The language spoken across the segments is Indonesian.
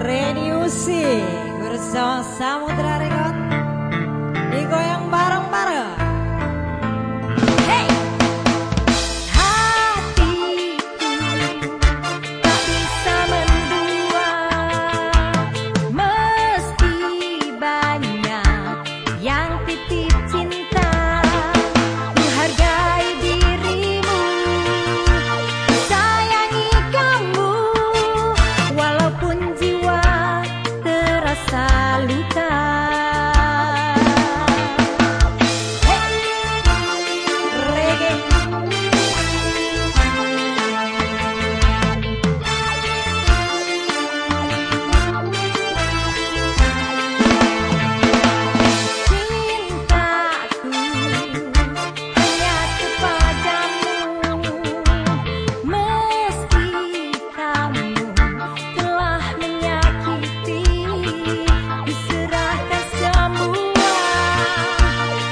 Reniusi Kurso Samudra Digoyang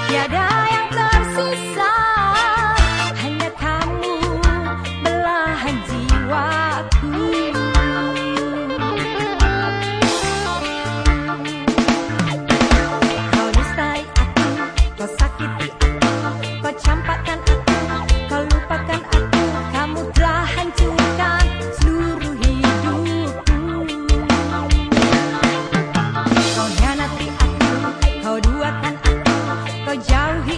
tiada jauhi